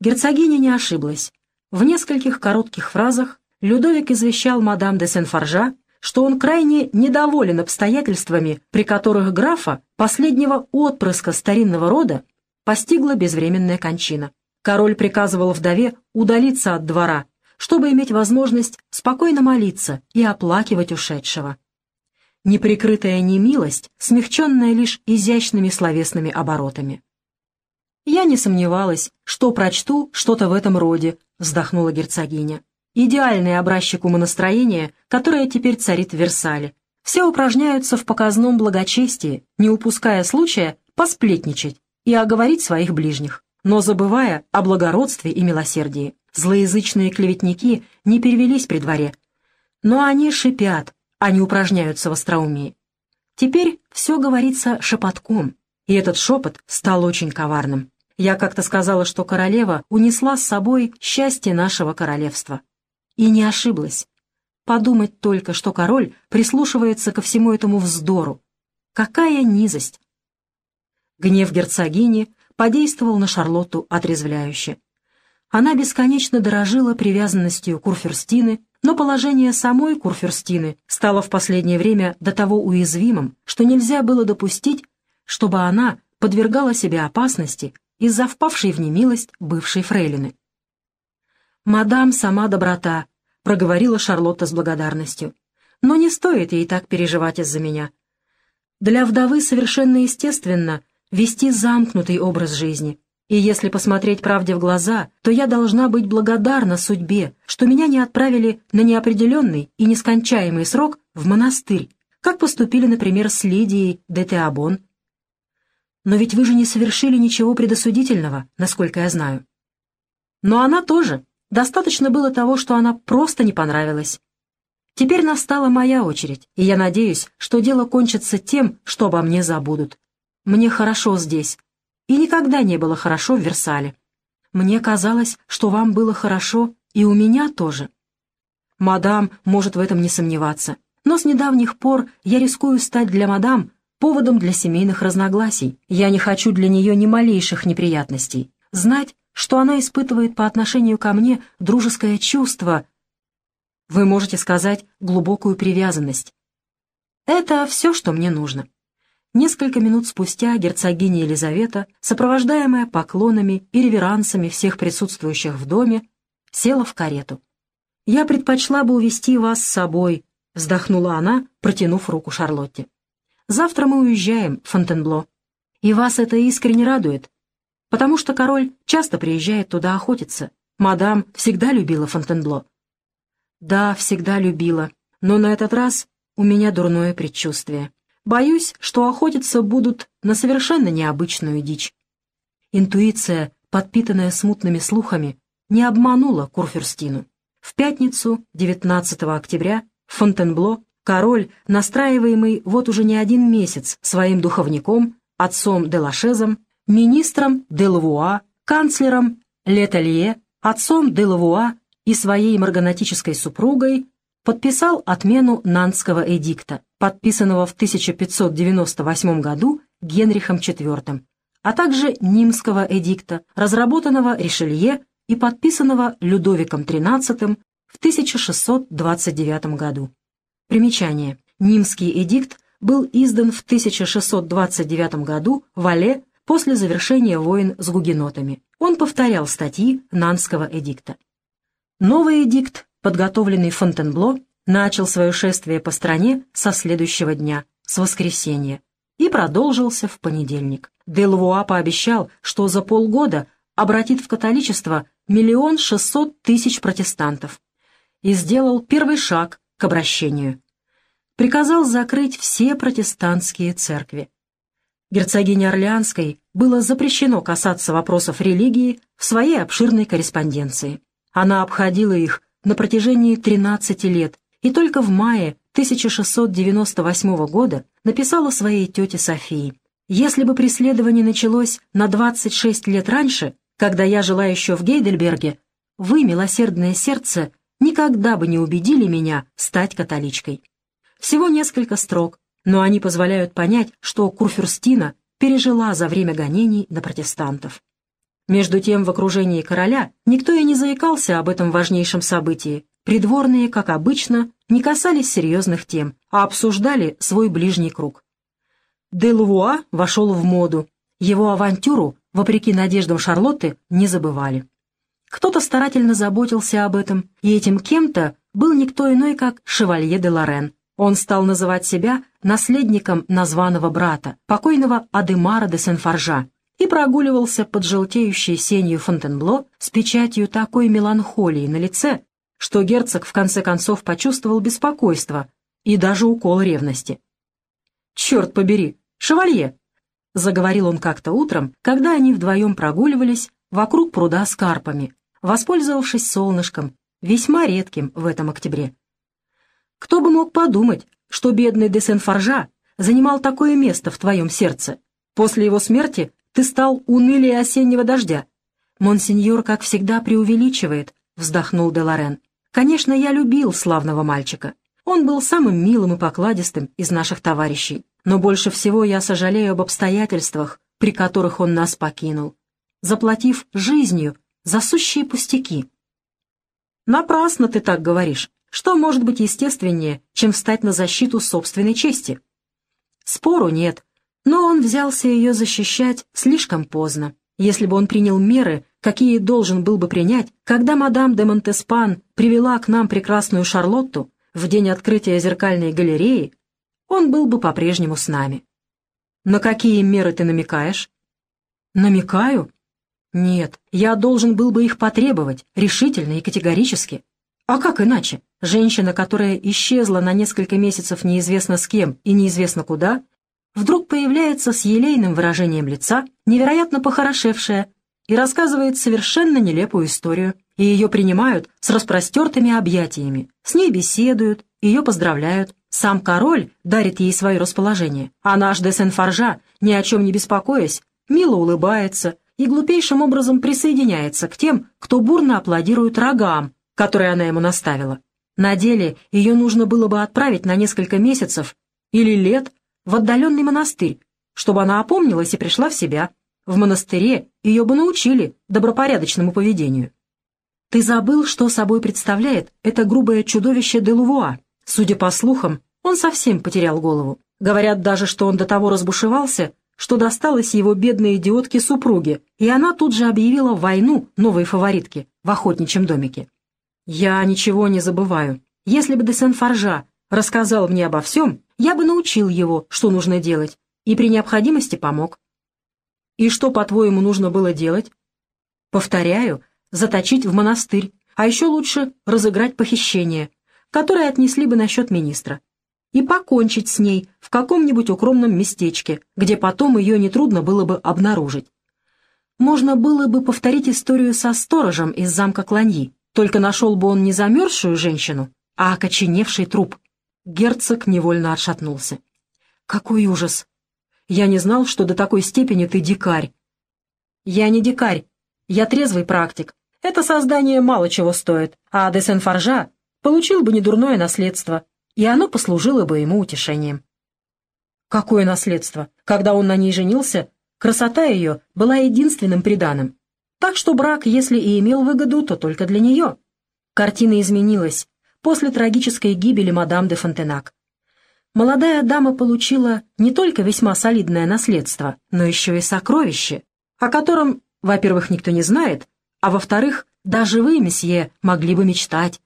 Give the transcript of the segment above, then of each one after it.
Герцогиня не ошиблась. В нескольких коротких фразах Людовик извещал мадам де Сен-Форжа, что он крайне недоволен обстоятельствами, при которых графа, последнего отпрыска старинного рода, постигла безвременная кончина. Король приказывал вдове удалиться от двора, чтобы иметь возможность спокойно молиться и оплакивать ушедшего. Неприкрытая немилость, смягченная лишь изящными словесными оборотами. «Я не сомневалась, что прочту что-то в этом роде», — вздохнула герцогиня. «Идеальный образчик умонастроения, которое теперь царит в Версале. Все упражняются в показном благочестии, не упуская случая посплетничать и оговорить своих ближних, но забывая о благородстве и милосердии. Злоязычные клеветники не перевелись при дворе, но они шипят, а не упражняются в остроумии. Теперь все говорится шепотком, и этот шепот стал очень коварным. Я как-то сказала, что королева унесла с собой счастье нашего королевства. И не ошиблась. Подумать только, что король прислушивается ко всему этому вздору. Какая низость! Гнев герцогини подействовал на Шарлотту отрезвляюще. Она бесконечно дорожила привязанностью Курфюрстины, но положение самой Курфюрстины стало в последнее время до того уязвимым, что нельзя было допустить, чтобы она подвергала себя опасности из-за впавшей в немилость бывшей фрейлины. «Мадам сама доброта», — проговорила Шарлотта с благодарностью. «Но не стоит ей так переживать из-за меня. Для вдовы совершенно естественно вести замкнутый образ жизни. И если посмотреть правде в глаза, то я должна быть благодарна судьбе, что меня не отправили на неопределенный и нескончаемый срок в монастырь, как поступили, например, с Лидией де Теабон но ведь вы же не совершили ничего предосудительного, насколько я знаю. Но она тоже. Достаточно было того, что она просто не понравилась. Теперь настала моя очередь, и я надеюсь, что дело кончится тем, что обо мне забудут. Мне хорошо здесь, и никогда не было хорошо в Версале. Мне казалось, что вам было хорошо, и у меня тоже. Мадам может в этом не сомневаться, но с недавних пор я рискую стать для мадам поводом для семейных разногласий. Я не хочу для нее ни малейших неприятностей. Знать, что она испытывает по отношению ко мне дружеское чувство, вы можете сказать глубокую привязанность. Это все, что мне нужно. Несколько минут спустя герцогиня Елизавета, сопровождаемая поклонами и реверансами всех присутствующих в доме, села в карету. «Я предпочла бы увести вас с собой», — вздохнула она, протянув руку Шарлотте. Завтра мы уезжаем Фонтенбло. И вас это искренне радует, потому что король часто приезжает туда охотиться. Мадам всегда любила Фонтенбло. Да, всегда любила, но на этот раз у меня дурное предчувствие. Боюсь, что охотиться будут на совершенно необычную дичь. Интуиция, подпитанная смутными слухами, не обманула Курфюрстину. В пятницу, 19 октября, в Фонтенбло король, настраиваемый вот уже не один месяц своим духовником, отцом Делашезом, министром Делавуа, канцлером Леталье, отцом Делавуа и своей марганатической супругой, подписал отмену Нанского эдикта, подписанного в 1598 году Генрихом IV, а также Нимского эдикта, разработанного Ришелье и подписанного Людовиком XIII в 1629 году. Примечание. Нимский эдикт был издан в 1629 году в Але после завершения войн с гугенотами. Он повторял статьи Нанского эдикта. Новый эдикт, подготовленный Фонтенбло, начал свое шествие по стране со следующего дня, с воскресенья, и продолжился в понедельник. Делвуа пообещал, что за полгода обратит в католичество миллион шестьсот тысяч протестантов и сделал первый шаг к обращению. Приказал закрыть все протестантские церкви. Герцогине Орлеанской было запрещено касаться вопросов религии в своей обширной корреспонденции. Она обходила их на протяжении 13 лет и только в мае 1698 года написала своей тете Софии. «Если бы преследование началось на 26 лет раньше, когда я жила еще в Гейдельберге, вы, милосердное сердце, никогда бы не убедили меня стать католичкой. Всего несколько строк, но они позволяют понять, что Курфюрстина пережила за время гонений на протестантов. Между тем, в окружении короля никто и не заикался об этом важнейшем событии. Придворные, как обычно, не касались серьезных тем, а обсуждали свой ближний круг. Делувуа вошел в моду. Его авантюру, вопреки надеждам Шарлотты, не забывали. Кто-то старательно заботился об этом, и этим кем-то был никто иной, как Шевалье де Лорен. Он стал называть себя наследником названного брата, покойного Адемара де Сен-Форжа, и прогуливался под желтеющей сенью Фонтенбло с печатью такой меланхолии на лице, что герцог в конце концов почувствовал беспокойство и даже укол ревности. «Черт побери! Шевалье!» — заговорил он как-то утром, когда они вдвоем прогуливались вокруг пруда с карпами, воспользовавшись солнышком, весьма редким в этом октябре. «Кто бы мог подумать, что бедный де Сен-Форжа занимал такое место в твоем сердце? После его смерти ты стал унылее осеннего дождя. Монсеньор, как всегда, преувеличивает, — вздохнул де Лорен. Конечно, я любил славного мальчика. Он был самым милым и покладистым из наших товарищей. Но больше всего я сожалею об обстоятельствах, при которых он нас покинул, заплатив жизнью за сущие пустяки. Напрасно ты так говоришь. Что может быть естественнее, чем встать на защиту собственной чести? Спору нет, но он взялся ее защищать слишком поздно. Если бы он принял меры, какие должен был бы принять, когда мадам де Монтеспан привела к нам прекрасную Шарлотту в день открытия зеркальной галереи, он был бы по-прежнему с нами. На какие меры ты намекаешь? Намекаю? Нет, я должен был бы их потребовать, решительно и категорически. А как иначе? Женщина, которая исчезла на несколько месяцев неизвестно с кем и неизвестно куда, вдруг появляется с елейным выражением лица, невероятно похорошевшая, и рассказывает совершенно нелепую историю, и ее принимают с распростертыми объятиями, с ней беседуют, ее поздравляют. Сам король дарит ей свое расположение, а наш де Сен-Форжа, ни о чем не беспокоясь, мило улыбается и глупейшим образом присоединяется к тем, кто бурно аплодирует рогам, которые она ему наставила. На деле ее нужно было бы отправить на несколько месяцев или лет в отдаленный монастырь, чтобы она опомнилась и пришла в себя. В монастыре ее бы научили добропорядочному поведению. Ты забыл, что собой представляет это грубое чудовище Делувуа. Судя по слухам, он совсем потерял голову. Говорят даже, что он до того разбушевался, что досталось его бедной идиотке супруге, и она тут же объявила войну новой фаворитке в охотничьем домике. Я ничего не забываю. Если бы де Сен-Форжа рассказал мне обо всем, я бы научил его, что нужно делать, и при необходимости помог. И что, по-твоему, нужно было делать? Повторяю, заточить в монастырь, а еще лучше разыграть похищение, которое отнесли бы на счет министра, и покончить с ней в каком-нибудь укромном местечке, где потом ее нетрудно было бы обнаружить. Можно было бы повторить историю со сторожем из замка Кланьи, только нашел бы он не замерзшую женщину, а окоченевший труп. Герцог невольно отшатнулся. «Какой ужас! Я не знал, что до такой степени ты дикарь». «Я не дикарь. Я трезвый практик. Это создание мало чего стоит, а де Сен-Форжа получил бы недурное наследство, и оно послужило бы ему утешением». «Какое наследство? Когда он на ней женился, красота ее была единственным приданым. Так что брак, если и имел выгоду, то только для нее». Картина изменилась после трагической гибели мадам де Фонтенак. Молодая дама получила не только весьма солидное наследство, но еще и сокровище, о котором, во-первых, никто не знает, а во-вторых, даже вы, месье, могли бы мечтать.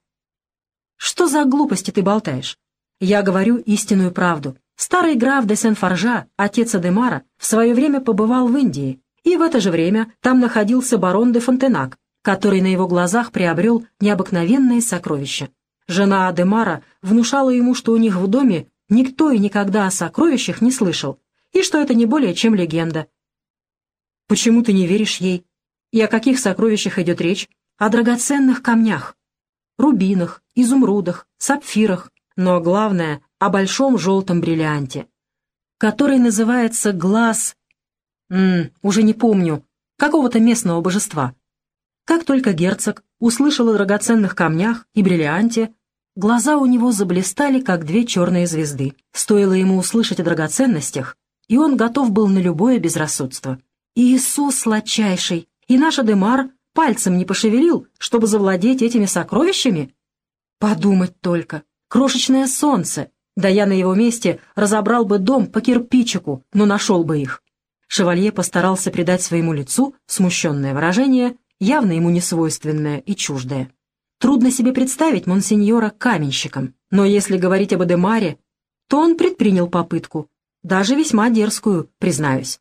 Что за глупости ты болтаешь? Я говорю истинную правду. Старый граф де Сен-Форжа, отец Адемара, в свое время побывал в Индии, и в это же время там находился барон де Фонтенак, который на его глазах приобрел необыкновенные сокровища. Жена Адемара внушала ему, что у них в доме никто и никогда о сокровищах не слышал, и что это не более чем легенда. Почему ты не веришь ей? И о каких сокровищах идет речь? О драгоценных камнях, рубинах, изумрудах, сапфирах, но главное — о большом желтом бриллианте, который называется глаз... М -м, уже не помню, какого-то местного божества. Как только герцог услышал о драгоценных камнях и бриллианте, Глаза у него заблистали, как две черные звезды. Стоило ему услышать о драгоценностях, и он готов был на любое безрассудство. «Иисус сладчайший! и наш Адемар пальцем не пошевелил, чтобы завладеть этими сокровищами? Подумать только. Крошечное солнце. Да я на его месте разобрал бы дом по кирпичику, но нашел бы их. Шевалье постарался придать своему лицу смущенное выражение, явно ему несвойственное и чуждое. Трудно себе представить монсеньора каменщиком, но если говорить об Адемаре, то он предпринял попытку, даже весьма дерзкую, признаюсь.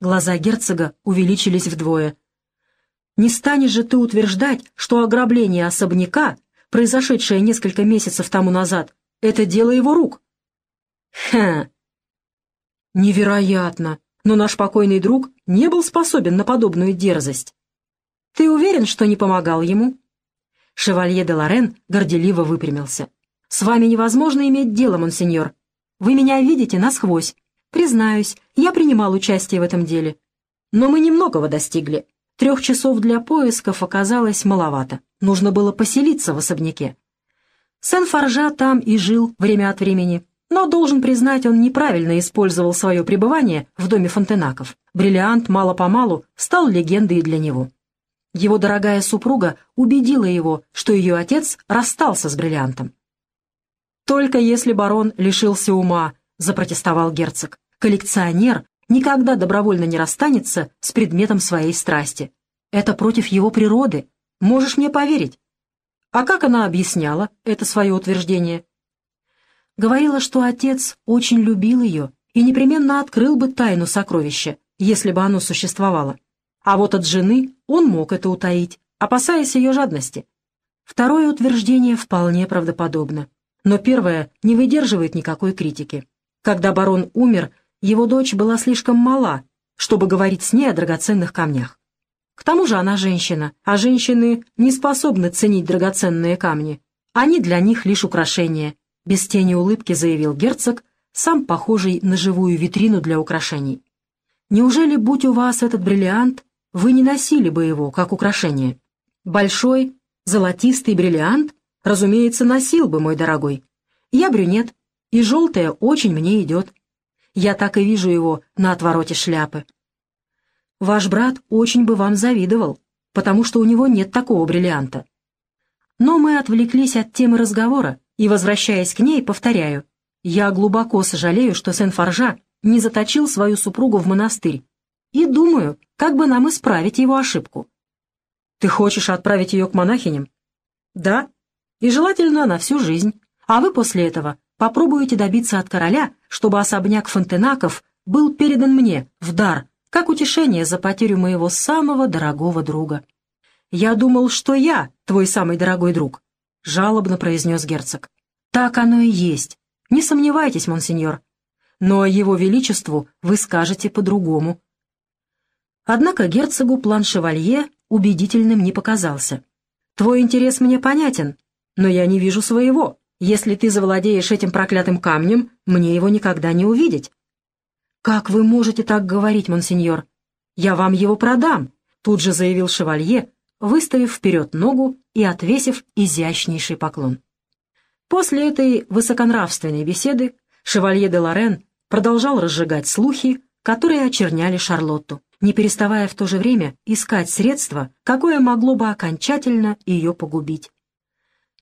Глаза герцога увеличились вдвое. «Не станешь же ты утверждать, что ограбление особняка, произошедшее несколько месяцев тому назад, это дело его рук?» «Хм!» «Невероятно! Но наш покойный друг не был способен на подобную дерзость. Ты уверен, что не помогал ему?» Шевалье де Лорен горделиво выпрямился. «С вами невозможно иметь дело, монсеньор. Вы меня видите насквозь. Признаюсь, я принимал участие в этом деле. Но мы немногого достигли. Трех часов для поисков оказалось маловато. Нужно было поселиться в особняке. Сен-Форжа там и жил время от времени. Но, должен признать, он неправильно использовал свое пребывание в доме Фонтенаков. Бриллиант мало-помалу стал легендой для него. Его дорогая супруга убедила его, что ее отец расстался с бриллиантом. «Только если барон лишился ума», — запротестовал герцог. «Коллекционер никогда добровольно не расстанется с предметом своей страсти. Это против его природы. Можешь мне поверить?» А как она объясняла это свое утверждение? Говорила, что отец очень любил ее и непременно открыл бы тайну сокровища, если бы оно существовало. А вот от жены он мог это утаить, опасаясь ее жадности. Второе утверждение вполне правдоподобно, но первое не выдерживает никакой критики. Когда барон умер, его дочь была слишком мала, чтобы говорить с ней о драгоценных камнях. К тому же она женщина, а женщины не способны ценить драгоценные камни. Они для них лишь украшения, без тени улыбки заявил герцог, сам похожий на живую витрину для украшений. Неужели, будь у вас этот бриллиант, вы не носили бы его как украшение. Большой, золотистый бриллиант, разумеется, носил бы, мой дорогой. Я брюнет, и желтое очень мне идет. Я так и вижу его на отвороте шляпы. Ваш брат очень бы вам завидовал, потому что у него нет такого бриллианта. Но мы отвлеклись от темы разговора, и, возвращаясь к ней, повторяю, я глубоко сожалею, что Сен-Форжа не заточил свою супругу в монастырь, и думаю, как бы нам исправить его ошибку. Ты хочешь отправить ее к монахиням? Да, и желательно на всю жизнь. А вы после этого попробуете добиться от короля, чтобы особняк Фонтенаков был передан мне в дар, как утешение за потерю моего самого дорогого друга. «Я думал, что я твой самый дорогой друг», — жалобно произнес герцог. «Так оно и есть. Не сомневайтесь, монсеньор. Но его величеству вы скажете по-другому. Однако герцогу план шевалье убедительным не показался. «Твой интерес мне понятен, но я не вижу своего. Если ты завладеешь этим проклятым камнем, мне его никогда не увидеть». «Как вы можете так говорить, монсеньор? Я вам его продам», — тут же заявил шевалье, выставив вперед ногу и отвесив изящнейший поклон. После этой высоконравственной беседы шевалье де Лорен продолжал разжигать слухи, которые очерняли Шарлотту не переставая в то же время искать средство, какое могло бы окончательно ее погубить.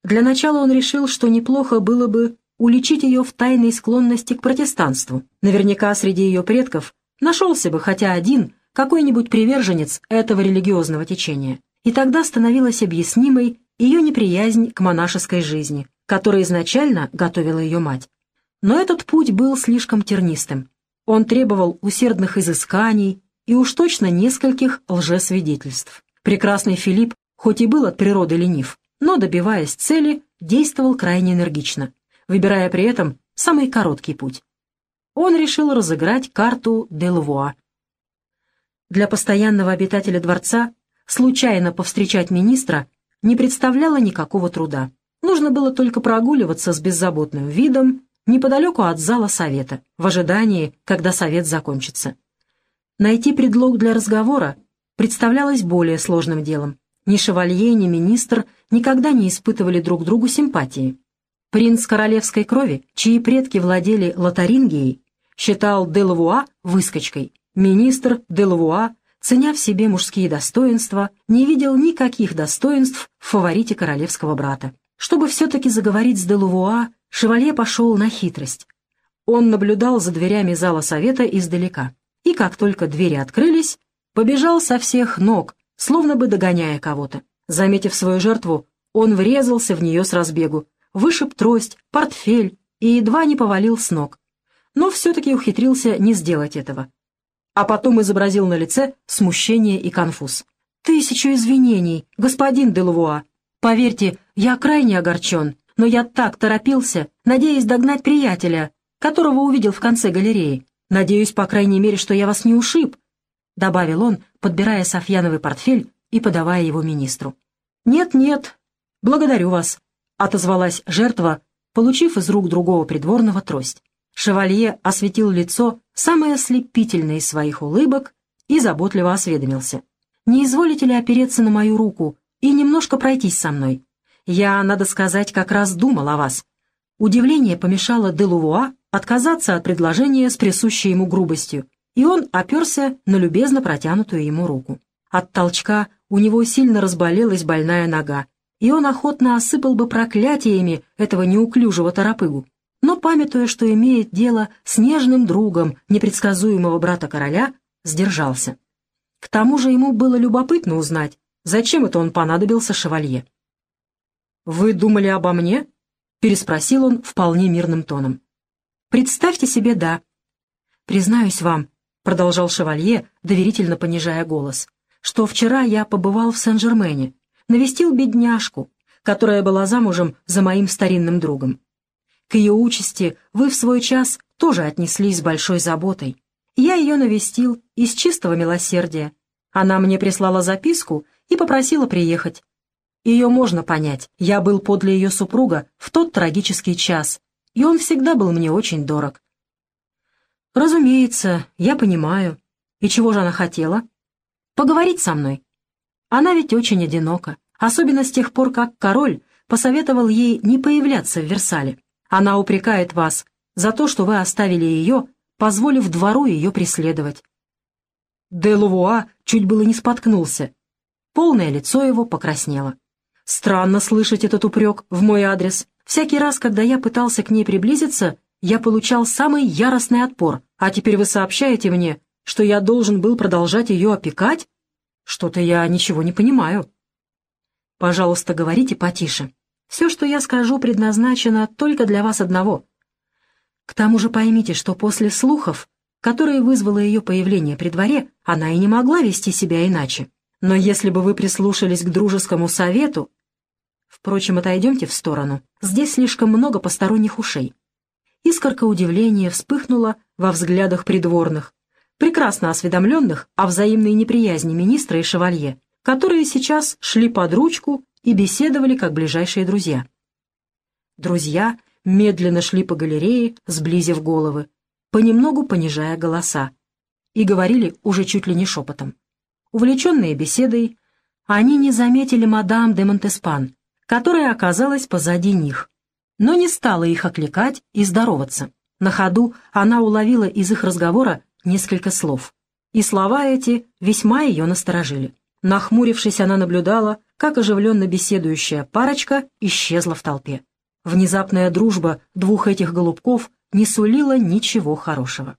Для начала он решил, что неплохо было бы уличить ее в тайной склонности к протестанству. Наверняка среди ее предков нашелся бы хотя один какой-нибудь приверженец этого религиозного течения. И тогда становилась объяснимой ее неприязнь к монашеской жизни, которой изначально готовила ее мать. Но этот путь был слишком тернистым. Он требовал усердных изысканий, и уж точно нескольких лжесвидетельств. Прекрасный Филипп, хоть и был от природы ленив, но, добиваясь цели, действовал крайне энергично, выбирая при этом самый короткий путь. Он решил разыграть карту Делвуа. Для постоянного обитателя дворца случайно повстречать министра не представляло никакого труда. Нужно было только прогуливаться с беззаботным видом неподалеку от зала совета, в ожидании, когда совет закончится. Найти предлог для разговора представлялось более сложным делом. Ни шевалье, ни министр никогда не испытывали друг другу симпатии. Принц королевской крови, чьи предки владели Лотарингией, считал Делавуа выскочкой. Министр Делавуа ценя в себе мужские достоинства, не видел никаких достоинств в фаворите королевского брата. Чтобы все-таки заговорить с Делувуа, Шевалье пошел на хитрость. Он наблюдал за дверями зала совета издалека, и как только двери открылись, побежал со всех ног, словно бы догоняя кого-то. Заметив свою жертву, он врезался в нее с разбегу, вышиб трость, портфель и едва не повалил с ног. Но все-таки ухитрился не сделать этого. А потом изобразил на лице смущение и конфуз. «Тысячу извинений, господин Делавуа. Поверьте, я крайне огорчен, но я так торопился, надеясь догнать приятеля, которого увидел в конце галереи. Надеюсь, по крайней мере, что я вас не ушиб», — добавил он, подбирая Софьяновый портфель и подавая его министру. «Нет-нет, благодарю вас», — отозвалась жертва, получив из рук другого придворного трость. Шевалье осветил лицо самое ослепительное из своих улыбок и заботливо осведомился. «Не изволите ли опереться на мою руку и немножко пройтись со мной? Я, надо сказать, как раз думал о вас». Удивление помешало Делувуа отказаться от предложения с присущей ему грубостью, и он оперся на любезно протянутую ему руку. От толчка у него сильно разболелась больная нога, и он охотно осыпал бы проклятиями этого неуклюжего торопыгу. Но, памятуя, что имеет дело с нежным другом непредсказуемого брата короля, сдержался. К тому же ему было любопытно узнать, зачем это он понадобился шевалье. «Вы думали обо мне?» — переспросил он вполне мирным тоном. «Представьте себе, да». «Признаюсь вам», — продолжал шевалье, доверительно понижая голос, что вчера я побывал в Сен-Жермене, навестил бедняжку, которая была замужем за моим старинным другом. К ее участи вы в свой час тоже отнеслись с большой заботой. Я ее навестил из чистого милосердия. Она мне прислала записку и попросила приехать. Ее можно понять. Я был подле ее супруга в тот трагический час, и он всегда был мне очень дорог. Разумеется, я понимаю. И чего же она хотела? Поговорить со мной. Она ведь очень одинока, особенно с тех пор, как король посоветовал ей не появляться в Версале. Она упрекает вас за то, что вы оставили ее, позволив двору ее преследовать. Де Лувуа чуть было не споткнулся. Полное лицо его покраснело. Странно слышать этот упрек в мой адрес. Всякий раз, когда я пытался к ней приблизиться, я получал самый яростный отпор, а теперь вы сообщаете мне, что я должен был продолжать ее опекать? Что-то я ничего не понимаю. Пожалуйста, говорите потише. Все, что я скажу, предназначено только для вас одного. К тому же поймите, что после слухов, которые вызвало ее появление при дворе, она и не могла вести себя иначе. Но если бы вы прислушались к дружескому совету... Впрочем, отойдемте в сторону. Здесь слишком много посторонних ушей. Искорка удивления вспыхнула во взглядах придворных, прекрасно осведомленных о взаимной неприязни министра и шевалье, которые сейчас шли под ручку и беседовали как ближайшие друзья. Друзья медленно шли по галерее, сблизив головы, понемногу понижая голоса, и говорили уже чуть ли не шепотом. Увлеченные беседой, они не заметили мадам де Монтеспан, которая оказалась позади них, но не стала их окликать и здороваться. На ходу она уловила из их разговора несколько слов, и слова эти весьма ее насторожили. Нахмурившись, она наблюдала, как оживленно беседующая парочка исчезла в толпе. Внезапная дружба двух этих голубков не сулила ничего хорошего.